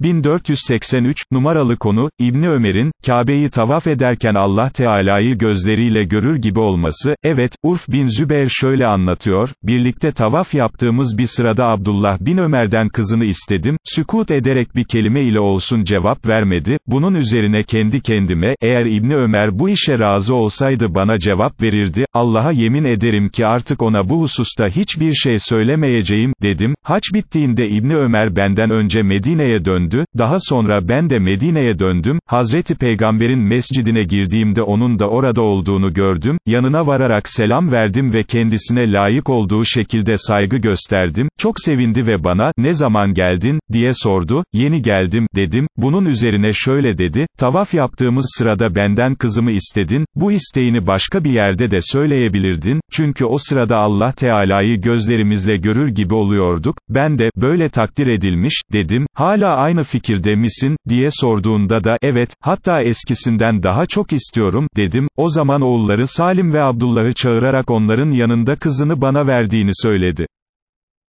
1483, numaralı konu, İbni Ömer'in, Kabe'yi tavaf ederken Allah Teala'yı gözleriyle görür gibi olması, evet, Urf bin Zübeyir şöyle anlatıyor, birlikte tavaf yaptığımız bir sırada Abdullah bin Ömer'den kızını istedim, sükut ederek bir kelime ile olsun cevap vermedi, bunun üzerine kendi kendime, eğer İbni Ömer bu işe razı olsaydı bana cevap verirdi, Allah'a yemin ederim ki artık ona bu hususta hiçbir şey söylemeyeceğim, dedim, haç bittiğinde İbni Ömer benden önce Medine'ye döndü, daha sonra ben de Medine'ye döndüm, Hazreti Peygamber'in mescidine girdiğimde onun da orada olduğunu gördüm, yanına vararak selam verdim ve kendisine layık olduğu şekilde saygı gösterdim, çok sevindi ve bana, ne zaman geldin, diye sordu, yeni geldim, dedim, bunun üzerine şöyle dedi, tavaf yaptığımız sırada benden kızımı istedin, bu isteğini başka bir yerde de söyleyebilirdin, çünkü o sırada Allah Teala'yı gözlerimizle görür gibi oluyorduk, ben de, böyle takdir edilmiş, dedim, hala aynı fikirde misin, diye sorduğunda da, evet, hatta eskisinden daha çok istiyorum, dedim, o zaman oğulları Salim ve Abdullah'ı çağırarak onların yanında kızını bana verdiğini söyledi.